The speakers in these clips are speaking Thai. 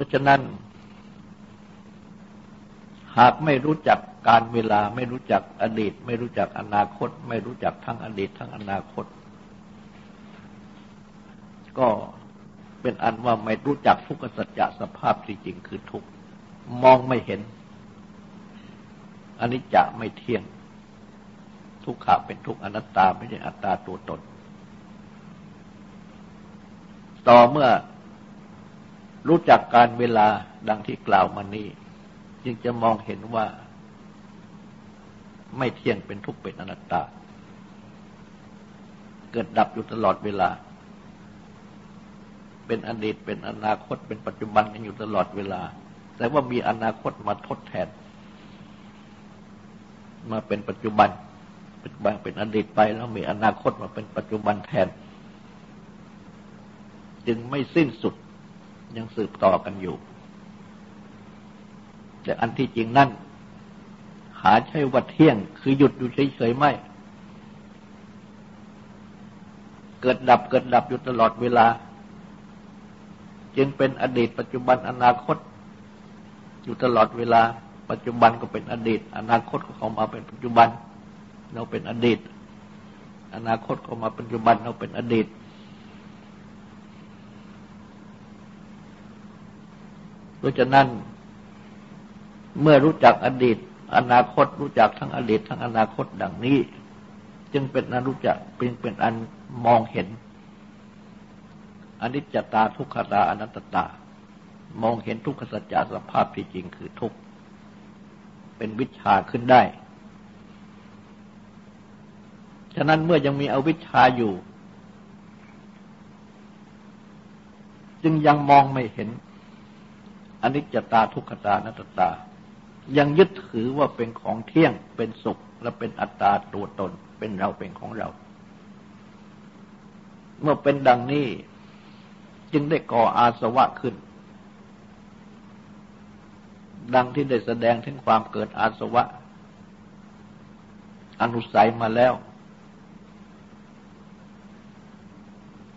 ราะฉะนั้น หากไม่รู้จักการเวลาไม่รู้จักอดีต ไม่รู้จักอนาคต ไม่รู้จักทั้งอดีตทั้งอนาคต ก็เป็นอันว่าไม่รู้จักทุกขสัจจะสภาพที่จริงคือทุกมองไม่เห็นอันนี้จะไม่เที่ยง ทุกขาเป็นทุกอนัตตาไม่ใช่อัตตาตัวตน ต่อเมื่อ รู้จักการเวลาดังที่กล่าวมานี้ จึงจะมองเห็นว่า ไม่เที่ยงเป็นทุกข์เป็นอนัตตา เกิดดับอยู่ตลอดเวลา เป็นอดีตเป็นอนาคตเป็นปัจจุบันกันอยู่ตลอดเวลา แต่ว่ามีอนาคตมาทดแทน มาเป็นปัจจุบัน ปัจจุบันเป็นอดีตไปแล้วมีอนาคตมาเป็นปัจจุบันแทน จึงไม่สิ้นสุด ยังสืบต่อกันอยู่ แต่อันที่จริงนั่น หาใช่ว่าเที่ยง คือหยุดอยู่เฉยๆไม่ เกิดดับเกิดดับอยู่ตลอดเวลา จึงเป็นอดีต ปัจจุบันอนาคต อยู่ตลอดเวลา ปัจจุบันก็เป็นอดีต อนาคตก็เข้ามาเป็นปัจจุบัน เราเป็นอดีต อนาคตเข้ามาปัจจุบันเราเป็นอดีต เพราะฉะนั้น เมื่อรู้จักอดีต อนาคตรู้จักทั้งอดีต ทั้งอนาคตดังนี้ จึงเป็นอรู้จักเป็นเป็นอันมองเห็นอนิจจตาทุกขตาอนัตตา มองเห็นทุกขสัจจะสภาพที่จริงคือทุกเป็นวิชาขึ้นได้ ฉะนั้นเมื่อยังมีอวิชชาอยู่ จึงยังมองไม่เห็น อนิจจตาทุกขตานัตตา ยังยึดถือว่าเป็นของเที่ยงเป็นสุขและเป็นอัตตาตัวตนเป็นเราเป็นของเรา เมื่อเป็นดังนี้จึงได้ก่ออาสวะขึ้น ดังที่ได้แสดงถึงความเกิดอาสวะ อนุสัยมาแล้ว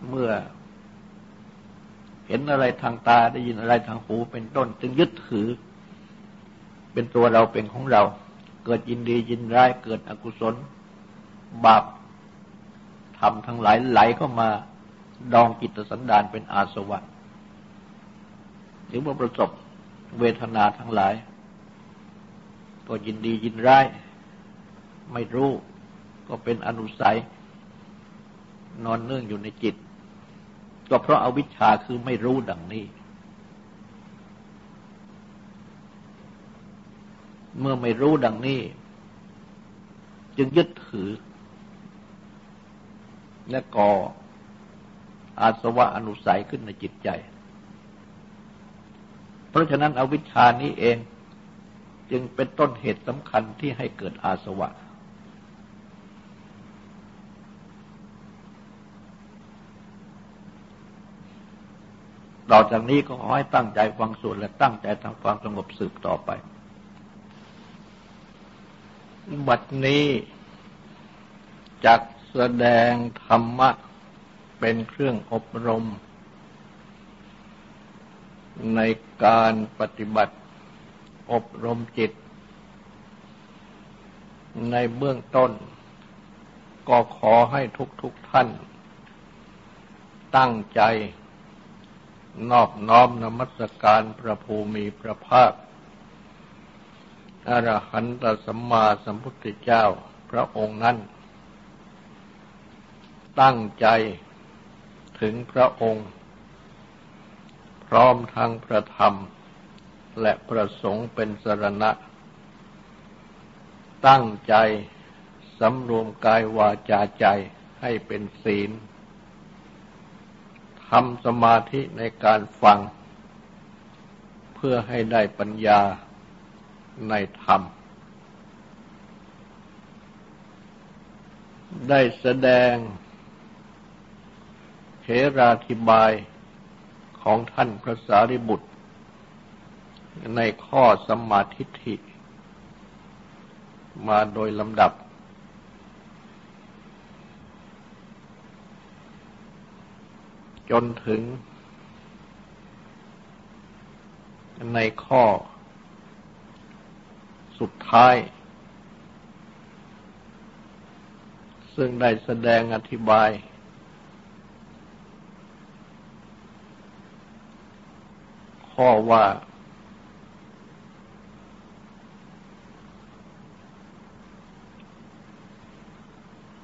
เมื่อ เห็นอะไรทางตาได้ยินอะไรทางหูเป็นต้น จึงยึดถือ เป็นตัวเราเป็นของเรา เกิดยินดียินร้ายเกิดอกุศล บาปทำทั้งหลายไหลเข้ามาดองจิตสันดานเป็นอาสวะหรือว่าประสบเวทนาทั้งหลาย ก็ยินดียินร้าย ไม่รู้ ก็เป็นอนุสัย นอนเนื่องอยู่ในจิต ก็เพราะอาวิชชาคือไม่รู้ดังนี้ เมื่อไม่รู้ดังนี้ จึงยึดถือ และก่ออาสวะอนุสัยขึ้นในจิตใจ เพราะฉะนั้นอวิชชานี้เองจึงเป็นต้นเหตุสำคัญที่ให้เกิดอาสวะ ต่อจากนี้ก็ขอให้ตั้งใจฟังสวดและตั้งใจทำความสงบสืบต่อไป บัดนี้จักแสดงธรรมะเป็นเครื่องอบรม ในการปฏิบัติอบรมจิต ในเบื้องต้น ก็ขอให้ทุกๆทท่าน ตั้งใจ นอบน้อมนมัสการพระภูมิพระภาคอรหันตสัมมาสัมพุทธเจ้าพระองค์นั้น ตั้งใจถึงพระองค์ พร้อมทั้งพระธรรม และประสงค์เป็นสรณะ ตั้งใจสำรวมกายวาจาใจให้เป็นศีล ทำสมาธิในการฟัง เพื่อให้ได้ปัญญาในธรรม ได้แสดงเทราธิบายของท่านพระสารีบุตร ในข้อสมาธิิมาโดยลำดับ จนถึง ในข้อ สุดท้าย ซึ่งได้แสดงอธิบาย ข้อว่า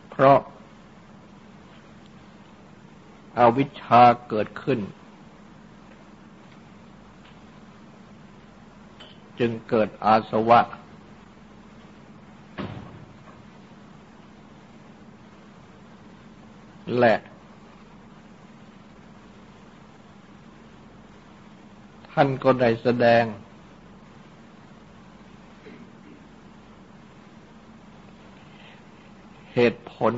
เพราะ อวิชชาเกิดขึ้น จึงเกิดอาสวะ และท่านก็ได้แสดง เหตุผล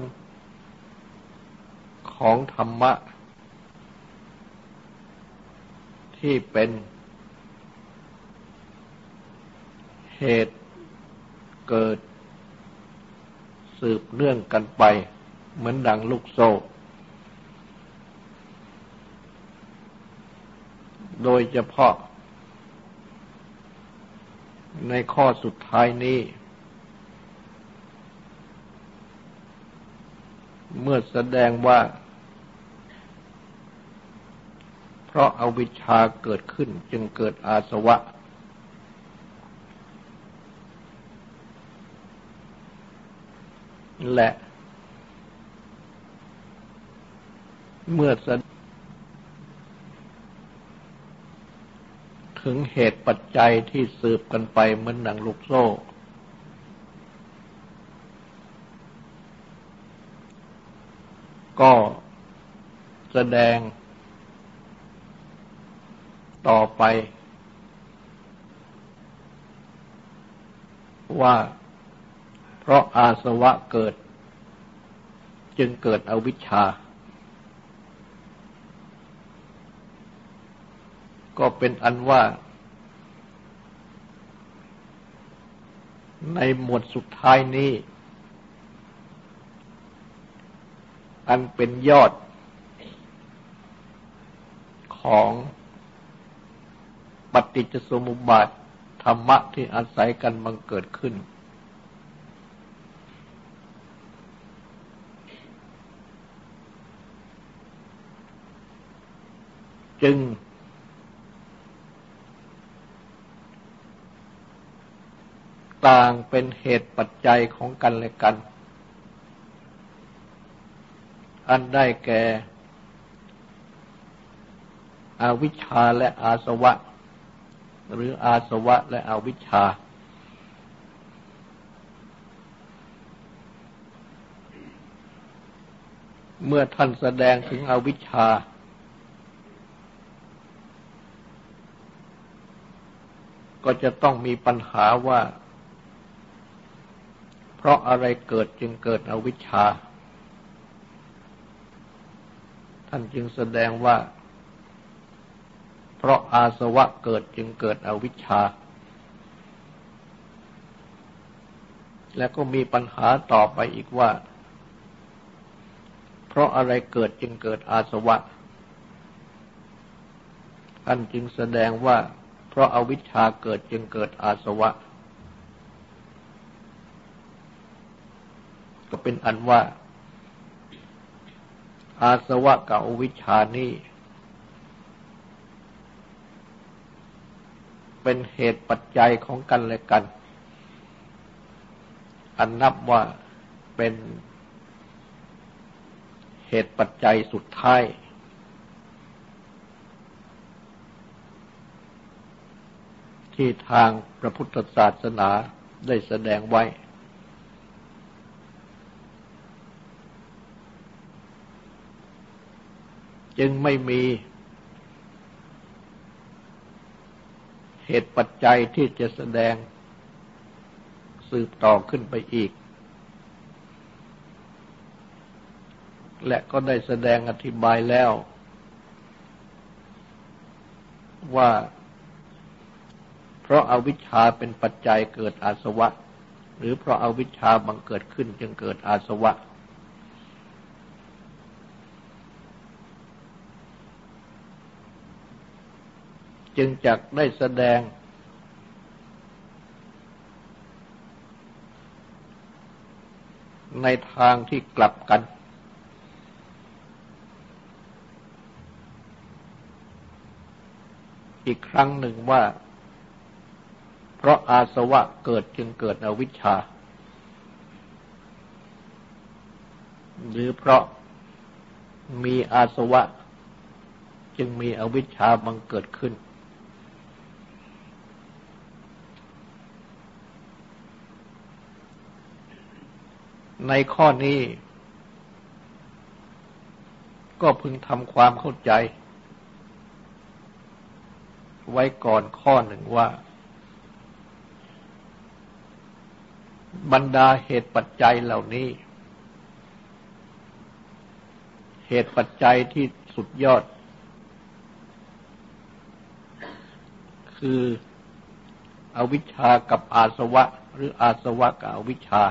ของธรรมะ ที่เป็น เหตุเกิด สืบเนื่องกันไป เหมือนดังลูกโซ่ โดยเฉพาะ ในข้อสุดท้ายนี้เมื่อแสดงว่า เพราะอาวิชชาเกิดขึ้นจึงเกิดอาสวะ และ เมื่อสถึงเหตุปัจจัยที่สืบกันไปเหมือนหนังลูกโซ่ ก็แสดง ต่อไป ว่าเพราะอาสวะเกิด จึงเกิดอวิชชา ก็เป็นอันว่า ในหมวดสุดท้ายนี้ อันเป็นยอดของ ปฏิจจสมุปบาท ธรรมะที่อาศัยกันบังเกิดขึ้น จึง ต่างเป็นเหตุปัจจัยของกันและกัน อันได้แก่ อวิชชาและอาสวะ หรืออาสวะและอวิชชา เมื่อท่านแสดงถึงอวิชชา ก็จะต้องมีปัญหาว่า เพราะอะไรเกิดจึงเกิดอวิชชา ท่านจึงแสดงว่า เพราะอาสวะเกิดจึงเกิดอวิชชา และก็มีปัญหาต่อไปอีกว่า เพราะอะไรเกิดจึงเกิดอาสวะท่านจึงแสดงว่า เพราะอาวิชชาเกิดจึงเกิดอาสวะ ก็เป็นอันว่า อาสวะกับอวิชชานี้ เป็นเหตุปัจจัยของกันและกัน อันนับว่าเป็นเหตุปัจจัยสุดท้าย ที่ทางพระพุทธศาสนาได้แสดงไว้ จึงไม่มี เหตุปัจจัยที่จะแสดงสืบต่อขึ้นไปอีก และก็ได้แสดงอธิบายแล้ว ว่า เพราะอาวิชชาเป็นปัจจัยเกิดอาสวะ หรือเพราะอาวิชชาบังเกิดขึ้นจึงเกิดอาสวะ จึงจักได้แสดง ในทางที่กลับกัน อีกครั้งหนึ่งว่า เพราะอาสวะเกิดจึงเกิดอวิชชา หรือเพราะมีอาสวะจึงมีอวิชชาบังเกิดขึ้น ในข้อนี้ ก็พึงทำความเข้าใจ ไว้ก่อนข้อหนึ่งว่า บรรดาเหตุปัจจัยเหล่านี้ เหตุปัจจัยที่สุดยอด คืออวิชากับอาสวะ หรืออาสวะกับอวิชชา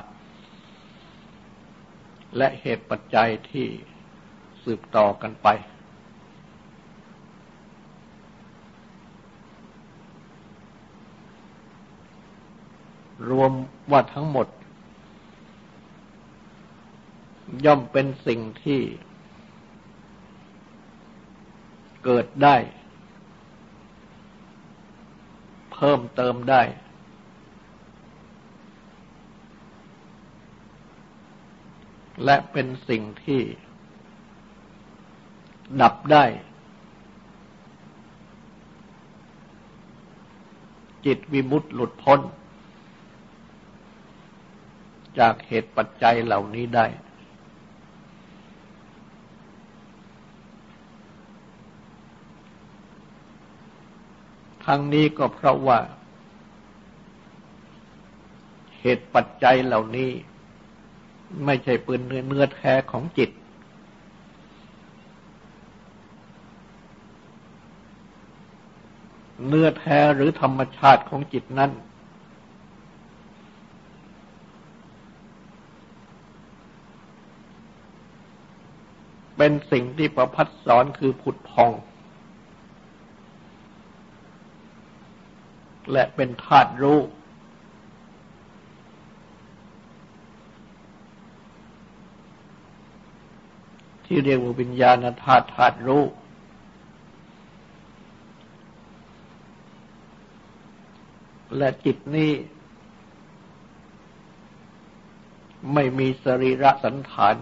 และเหตุปัจจัยที่สืบต่อกันไป รวมว่าทั้งหมด ย่อมเป็นสิ่งที่เกิดได้ เพิ่มเติมได้ และเป็นสิ่งที่ดับได้ จิตวิมุตต์หลุดพ้น จากเหตุปัจจัยเหล่านี้ได้ ทั้งนี้ก็เพราะว่า เหตุปัจจัยเหล่านี้ ไม่ใช่ปืนเนื้อแท้ของจิต เนื้อแท้หรือธรรมชาติของจิตนั้น เป็นสิ่งที่ประพัดสอนคือผุดพอง และเป็นธาตุรู้ ที่เรียกว่าวิญญาณธาตุธาตุรู้ และจิตนี้ไม่มีสรีระสันฐาน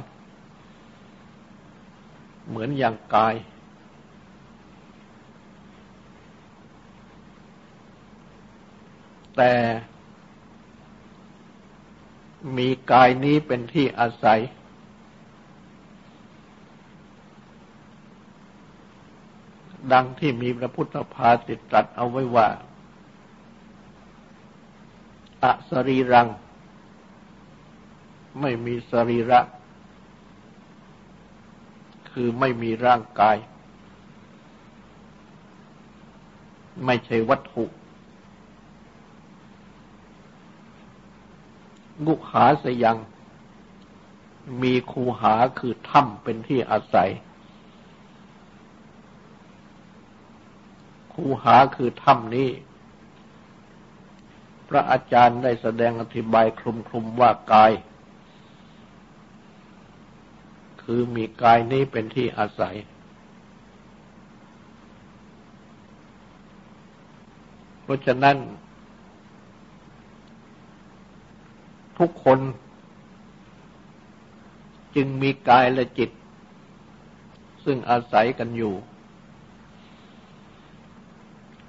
เหมือนอย่างกาย แต่มีกายนี้เป็นที่อาศัย ดังที่มีพระพุทธภาสิตรัสเอาไว้ว่า อสรีรัง ไม่มีสรีระ คือไม่มีร่างกาย ไม่ใช่วัตถุมุขหาสยัง มีคูหาคือถ้ำเป็นที่อาศัย คูหาคือถ้ำนี้ พระอาจารย์ได้แสดงอธิบายคลุมๆว่ากาย คือมีกายนี้เป็นที่อาศัย เพราะฉะนั้น ทุกคนจึงมีกายและจิต ซึ่งอาศัยกันอยู่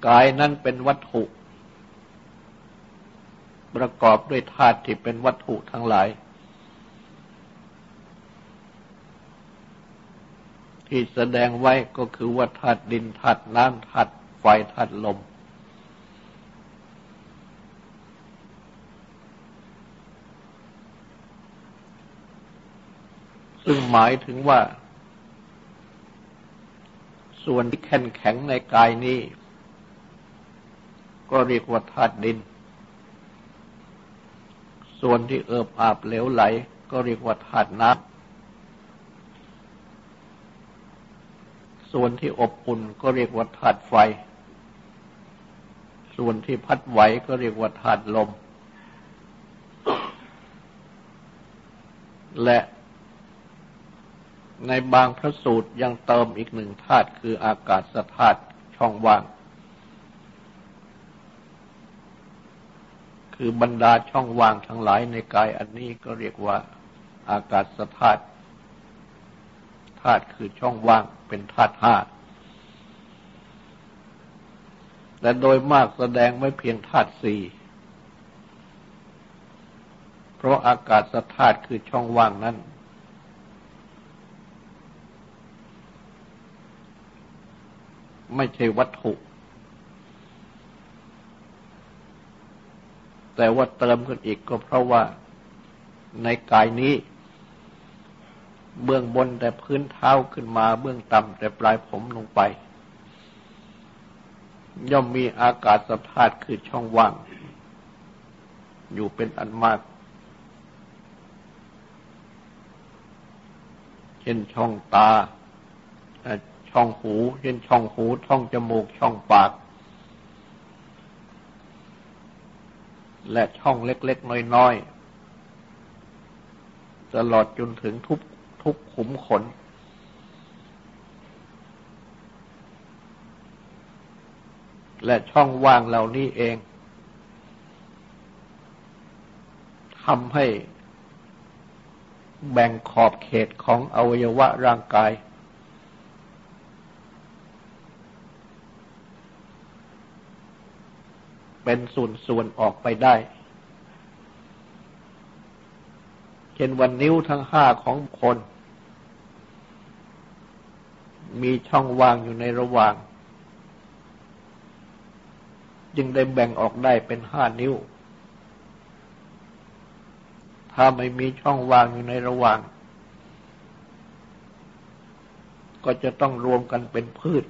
กายนั้นเป็นวัตถุ ประกอบด้วยธาตุที่เป็นวัตถุทั้งหลาย ที่แสดงไว้ก็คือว่าธาตุดินธาตุน้ำธาตุไฟธาตุลม ซึ่งหมายถึงว่า ส่วนที่แข็งแข็งในกายนี้ ก็เรียกว่าธาตุดิน ส่วนที่เอิบอาบเหลวไหล ก็เรียกว่าธาตุน้ำส่วนที่อบอุ่นก็เรียกว่าธาตุไฟ ส่วนที่พัดไหวก็เรียกว่าธาตุลม และในบางพระสูตรยังเติมอีกหนึ่งธาตุคืออากาศธาตุช่องว่าง คือบรรดาช่องว่างทั้งหลายในกายอันนี้ก็เรียกว่าอากาศธาตุธาตุคือช่องว่างเป็นธาตุห้าและโดยมากแสดงไม่เพียงธาตุสี่เพราะอากาศสธาตุคือช่องว่างนั้น ไม่ใช่วัตถุ แต่ว่าเติมขึ้นอีกก็เพราะว่าในกายนี้ เบื้องบนแต่พื้นเท้าขึ้นมา เบื้องต่ำแต่ปลายผมลงไป ย่อมมีอากาศสธาตุคือช่องว่าง อยู่เป็นอันมาก เช่นช่องตาช่องหู เช่นช่องหู ช่องจมูก ช่องปาก และช่องเล็กๆ น้อยๆ ตลอดจนถึงทุกทุกขุมขน และช่องว่างเหล่านี้เองทำให้แบ่งขอบเขตของอวัยวะร่างกาย เป็นส่วนๆออกไปได้ เช่นวันนิ้วทั้งห้าของคน มีช่องว่างอยู่ในระหว่าง จึงได้แบ่งออกได้เป็นห้านิ้ว ถ้าไม่มีช่องว่างอยู่ในระหว่าง ก็จะต้องรวมกันเป็นพืช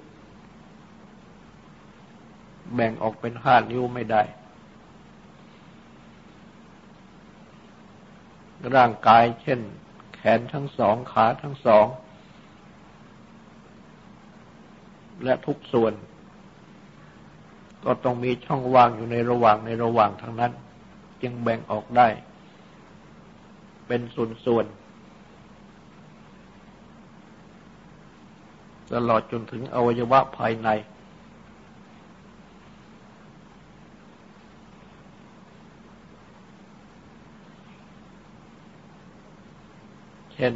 แบ่งออกเป็นห้านิ้วไม่ได้ ร่างกายเช่น แขนทั้งสองขาทั้งสอง และทุกส่วน ก็ต้องมีช่องว่างอยู่ในระหว่างในระหว่างทั้งนั้น จึงแบ่งออกได้ เป็นส่วนๆตลอดจนถึงอวัยวะภายใน ช่น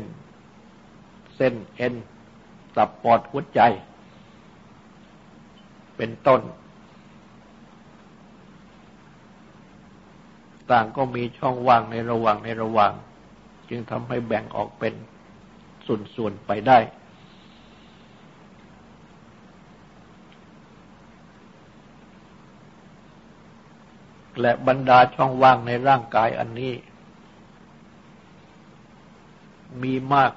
เส้นเอ็นตับปอดหัวใจ เป็นต้น ต่างก็มีช่องว่างในระหว่างในระหว่าง จึงทำให้แบ่งออกเป็นส่วนๆไปได้ และบรรดาช่องว่างในร่างกายอันนี้ มีมาก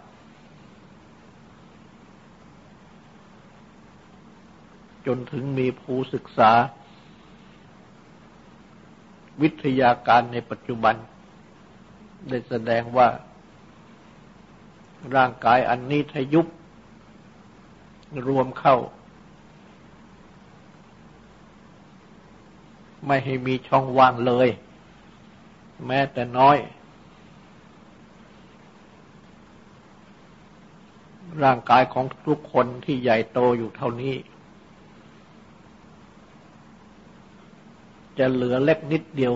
จนถึงมีผู้ศึกษา วิทยาการในปัจจุบัน ได้แสดงว่า ร่างกายอันนี้ทยุบรวมเข้า ไม่ให้มีช่องว่างเลย แม้แต่น้อย ร่างกายของทุกคนที่ใหญ่โตอยู่เท่านี้ จะเหลือเล็กนิดเดียว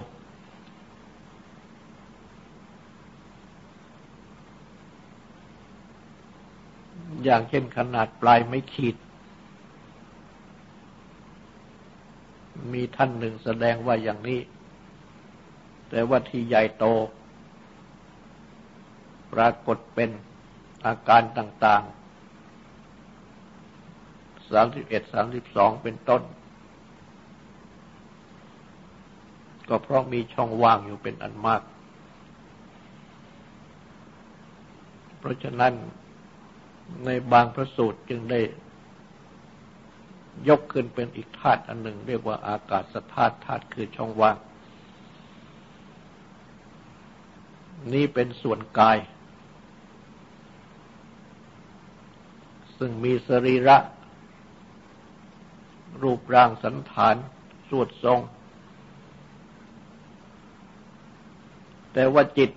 อย่างเช่นขนาดปลายไม่ขีด มีท่านหนึ่งแสดงว่าอย่างนี้ แต่ว่าที่ใหญ่โต ปรากฏเป็น อาการต่างๆ31 32เป็นต้น ก็เพราะมีช่องว่างอยู่เป็นอันมาก เพราะฉะนั้นในบางพระสูตรจึงได้ยกขึ้นเป็นอีกธาตุอันหนึ่ง เรียกว่าอากาศธาตุธาตุคือช่องว่าง นี่เป็นส่วนกาย ซึ่งมีสรีระ รูปร่างสันฐานสวดทรง แต่ว่าจิต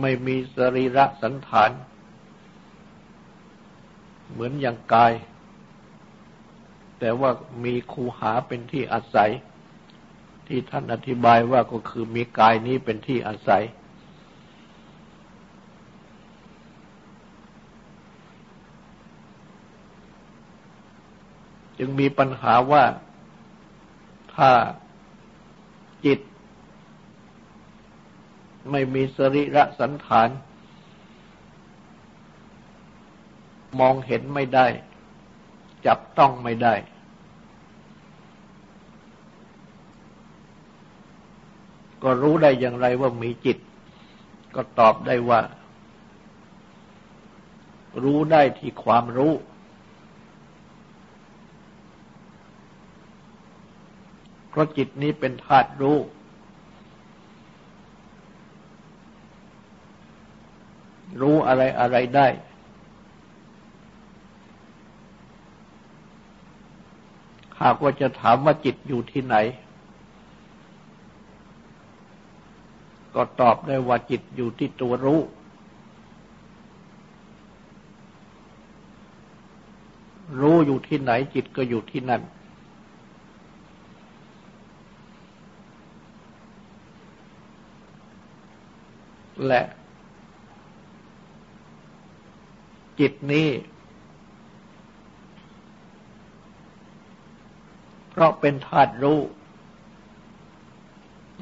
ไม่มีสรีระสันฐาน เหมือนอย่างกาย แต่ว่ามีคูหาเป็นที่อาศัย ที่ท่านอธิบายว่าก็คือมีกายนี้เป็นที่อาศัย จึงมีปัญหาว่าถ้าจิต ไม่มีสริระสันฐาน มองเห็นไม่ได้ จับต้องไม่ได้ ก็รู้ได้อย่างไรว่ามีจิต ก็ตอบได้ว่า รู้ได้ที่ความรู้ เพราะจิตนี้เป็นธาตุรู้ รู้อะไรอะไรได้ หากว่าจะถามว่าจิตอยู่ที่ไหน ก็ตอบได้ว่าจิตอยู่ที่ตัวรู้รู้อยู่ที่ไหนจิตก็อยู่ที่นั่น และ จิตนี้ เพราะเป็นธาตุรู้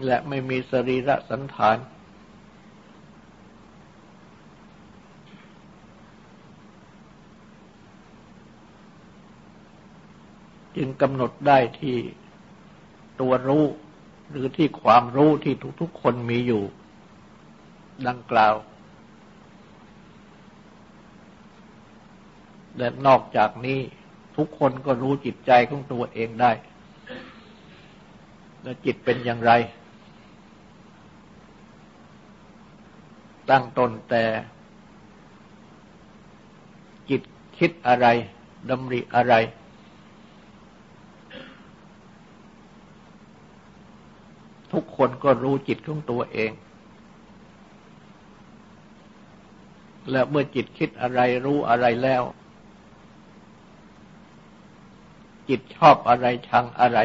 และไม่มีสรีระสันฐาน จึงกำหนดได้ที่ตัวรู้หรือที่ความรู้ที่ทุกๆคนมีอยู่ ดังกล่าว และนอกจากนี้ทุกคนก็รู้จิตใจของตัวเองได้ และจิตเป็นอย่างไร ตั้งตนแต่ จิตคิดอะไรดำริอะไรทุกคนก็รู้จิตของตัวเอง และเมื่อจิตคิดอะไรรู้อะไรแล้ว จิตชอบอะไรชังอะไร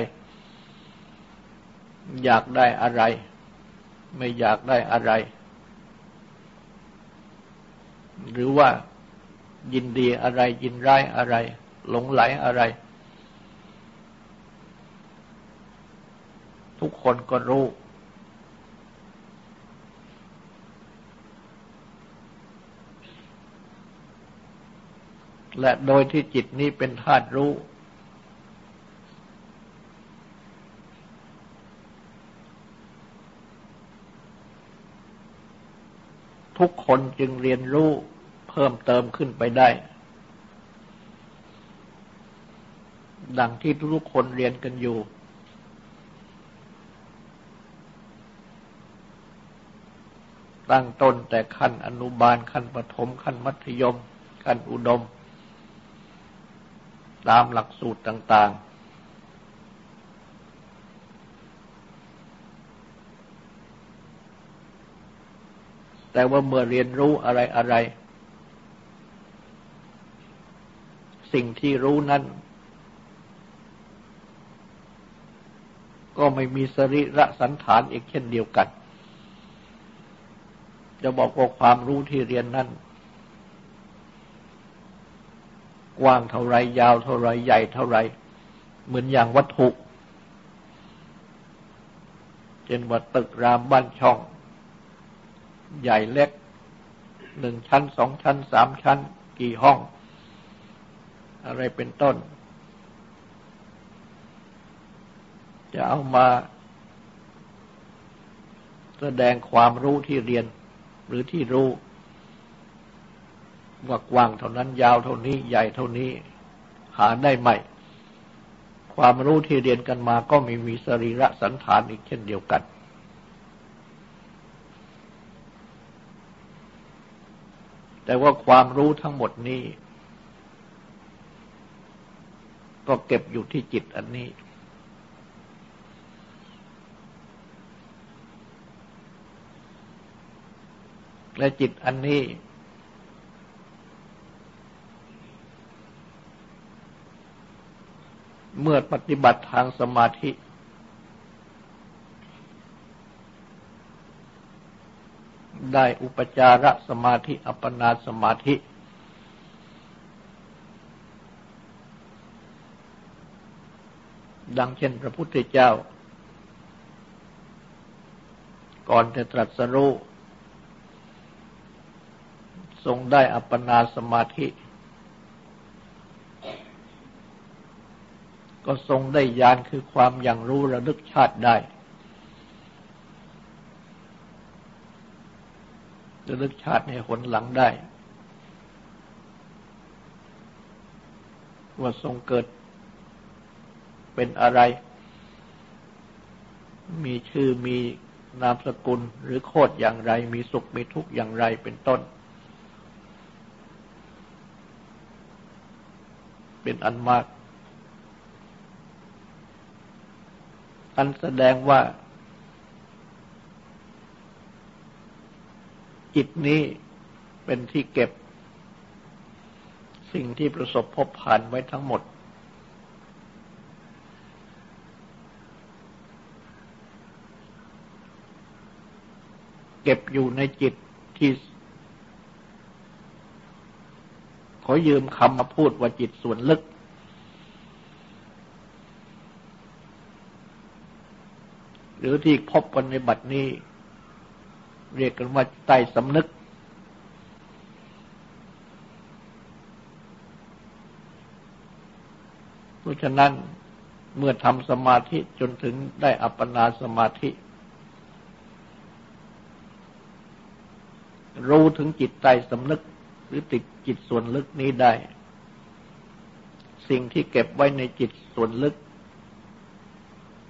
อยากได้อะไร ไม่อยากได้อะไร หรือว่ายินดีอะไร ยินร้ายอะไร หลงไหลอะไร ทุกคนก็รู้ และโดยที่จิตนี้เป็นธาตุรู้ ทุกคนจึงเรียนรู้เพิ่มเติมขึ้นไปได้ ดังที่ทุกคนเรียนกันอยู่ตั้งต้นแต่ขั้นอนุบาลขั้นประถมขั้นมัธยม ขั้นอุดม ตามหลักสูตรต่าง ๆ แต่ว่าเมื่อเรียนรู้อะไรอะไร สิ่งที่รู้นั้น ก็ไม่มีสริระสันฐานอีกเช่นเดียวกัน จะบอกว่าความรู้ที่เรียนนั้น กว้างเท่าไรยาวเท่าไรใหญ่เท่าไร เหมือนอย่างวัตถุเช่นว่าตึกรามบ้านช่อง ใหญ่เล็กหนึ่งชั้นสองชั้นสามชั้น กี่ห้อง อะไรเป็นต้น จะเอามาแสดงความรู้ที่เรียนหรือที่รู้ ว่ากว้างเท่านั้นยาวเท่านี้ใหญ่เท่านี้ หาได้ไหม ความรู้ที่เรียนกันมาก็มีมีสรีระสันฐานอีกเช่นเดียวกัน แต่ว่าความรู้ทั้งหมดนี้ ก็เก็บอยู่ที่จิตอันนี้และจิตอันนี้ เมื่อปฏิบัติทางสมาธิ ได้อุปจารสมาธิ อัปปนาสมาธิ ดังเช่นพระพุทธเจ้า ก่อนจะตรัสรู้ทรงได้อัปปนาสมาธิ ก็ทรงได้ญาณคือความอย่างรู้ระลึกชาติได้ระลึกชาติในหนหลังได้ ว่าทรงเกิดเป็นอะไร มีชื่อมีนามสกุลหรือโคดอย่างไร มีสุขมีทุกข์อย่างไรเป็นต้น เป็นอันมาก อันแสดงว่า จิตนี้เป็นที่เก็บ สิ่งที่ประสบพบผ่านไว้ทั้งหมด เก็บอยู่ในจิตที่ ขอยืมคำมาพูดว่าจิตส่วนลึก หรือที่พบกันในบัดนี้ เรียกกันว่าใต้สำนึก เพราะฉะนั้นเมื่อทำสมาธิจนถึงได้อัปปนาสมาธิ รู้ถึงจิตใจสำนึกหรือติดจิตส่วนลึกนี้ได้ สิ่งที่เก็บไว้ในจิตส่วนลึก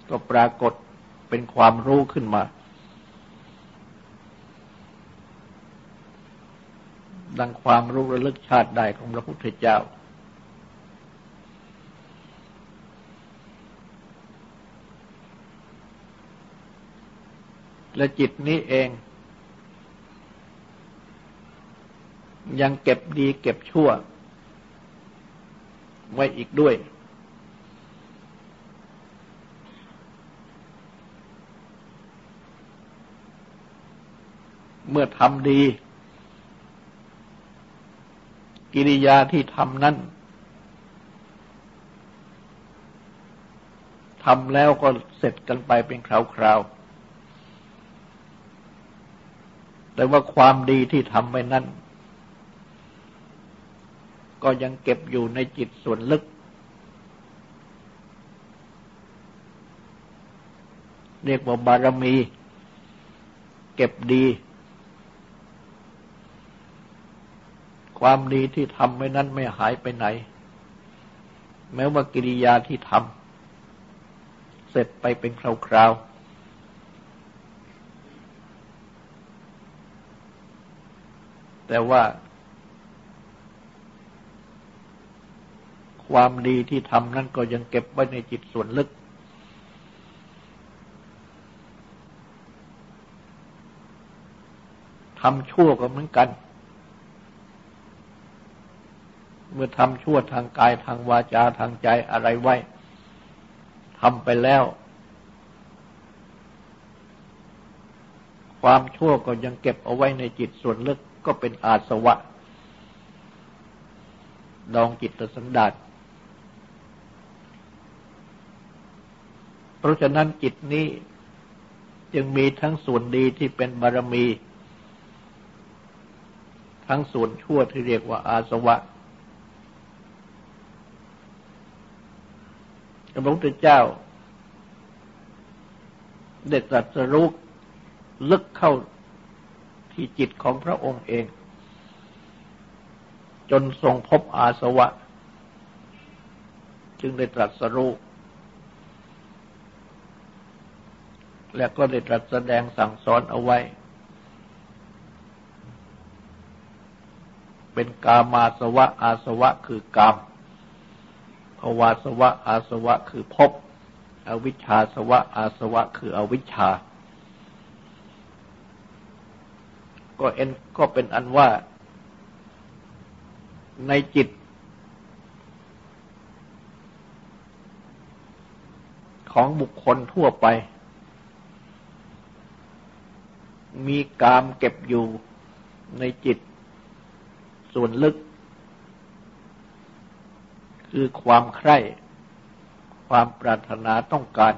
ก็ปรากฏ เป็นความรู้ขึ้นมา ดังความรู้ระลึกชาติใดของพระพุทธเจ้า และจิตนี้เอง ยังเก็บดีเก็บชั่ว ไว้อีกด้วย เมื่อทำดี กิริยาที่ทำนั้นทำแล้วก็เสร็จกันไปเป็นคราวๆ แต่ว่าความดีที่ทำไปนั้น ก็ยังเก็บอยู่ในจิตส่วนลึก เรียกว่าบารมี เก็บดี ความดีที่ทำไว้นั้นไม่หายไปไหน แม้ว่ากิริยาที่ทำเสร็จไปเป็นคราวๆ แต่ว่า ความดีที่ทำนั้นก็ยังเก็บไว้ในจิตส่วนลึกทำชั่วก็เหมือนกัน เมื่อทำชั่วทางกายทางวาจาทางใจอะไรไว้ทำไปแล้ว ความชั่วก็ยังเก็บเอาไว้ในจิตส่วนลึกก็เป็นอาสวะ ดองจิตสันดาษเพราะฉะนั้นจิตนี้จึงมีทั้งส่วนดีที่เป็นบารมี ทั้งส่วนชั่วที่เรียกว่าอาสวะ พระพุทธเจ้า ได้ตรัสรู้ลึกเข้าที่จิตของพระองค์เอง จนทรงพบอาสวะ จึงได้ตรัสรู้และก็ได้ตรัสแสดงสั่งสอนเอาไว้ เป็นกามาสวะอาสวะคือกาม วาสวะ อาสวะคือภพอวิชชาสวะ อาสวะ คืออวิชชา ก็เอ็นก็เป็นอันว่าในจิต ของบุคคลทั่วไป มีกามเก็บอยู่ในจิตส่วนลึก คือความใคร่ ความปรารถนาต้องการ